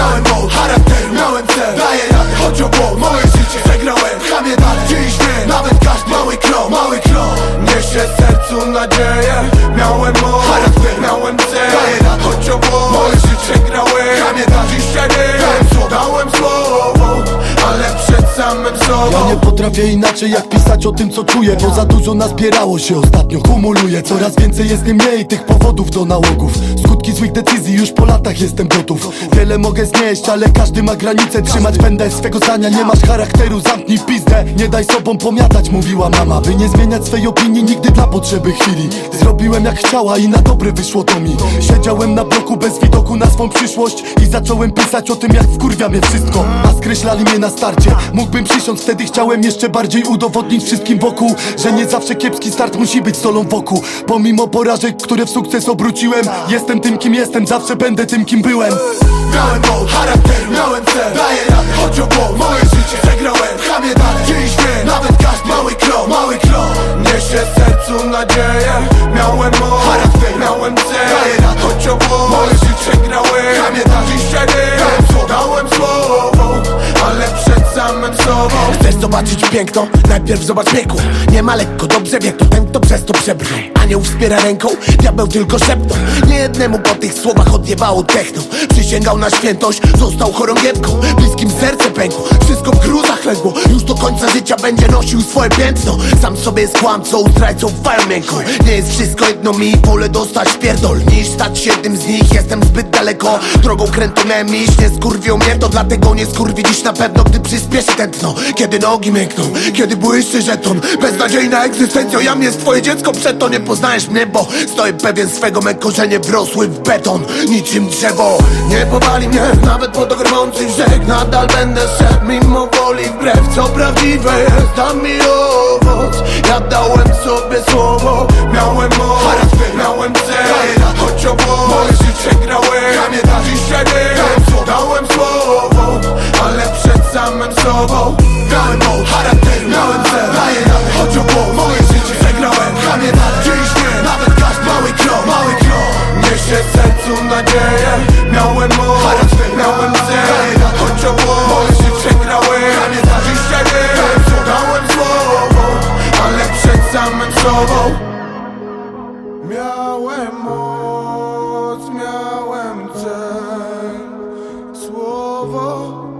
Miałem moc, charakter, miałem cel. Daję radę, choć o bok, moje życie Przegrałem, chamię dalej, dziś wiem Nawet każdy mały krok, mały krok Niesie sercu nadzieję. Miałem potrafię inaczej jak pisać o tym co czuję Bo za dużo nazbierało się ostatnio, kumuluje Coraz więcej jest nie mniej tych powodów do nałogów. Skutki złych decyzji już po latach jestem gotów. Wiele mogę znieść, ale każdy ma granicę Trzymać będę swego zdania, nie masz charakteru. Zamknij pizdę, nie daj sobą pomiatać Mówiła mama, by nie zmieniać swej opinii Nigdy dla potrzeby chwili. Zrobiłem jak chciała i na dobre wyszło to mi. Siedziałem na bloku bez widoku na swą przyszłość I zacząłem pisać o tym jak wkurwia mnie wszystko. A skreślali mnie na starcie. Mógłbym przysiąc, wtedy chciałem jeszcze bardziej udowodnić wszystkim wokół Że nie zawsze kiepski start musi być solą wokół. Pomimo porażek, które w sukces obróciłem Jestem tym kim jestem, zawsze będę tym kim byłem. Miałem moc, charakter, miałem cel. Daję radę, choć o bok, moje życie Przegrałem, zobaczyć piękno? Najpierw zobacz piekło Nie ma lekko, dobrze wie kto ten, kto przez to przebrnął Anioł wspiera ręką, diabeł tylko szepnął Niejednemu po tych słowach odjebało techno. Przysięgał na świętość, został chorągiewką Bliskim serce pękło, wszystko w gruzach legło Już do końca życia będzie nosił swoje piętno. Sam sobie jest kłamcą, zdrajcą, miękką. Nie jest wszystko jedno mi, pole dostać pierdol Niż stać się jednym z nich, jestem zbyt daleko Drogą krętą miałem iść, nie skurwią mnie to Dlatego nie skurwi dziś na pewno, gdy przyspieszy tętno. Kiedy nogi miękną, kiedy błyszczy żeton. Beznadziejna egzystencja, jam jest twoje dziecko Przeto nie poznajesz mnie, bo stoję pewien swego Me korzenie wrosły w beton, niczym drzewo. Nie powali mnie, nawet po dogromących rzek Nadal będę szedł mimo woli wbrew Co prawdziwe jest, dam mi owoc. Ja dałem sobie słowo, Miałem moc, charakter, miałem cel choć o moje życie ja nie Dałem dałem słowo Ale przed samym sobą nadzieję. Miałem moc, miałem cel. Choć o bok, moje życie Przegrałem, dziś Dałem słowo, dałem słowo Ale przed samym sobą. Miałem moc, miałem cel. Słowo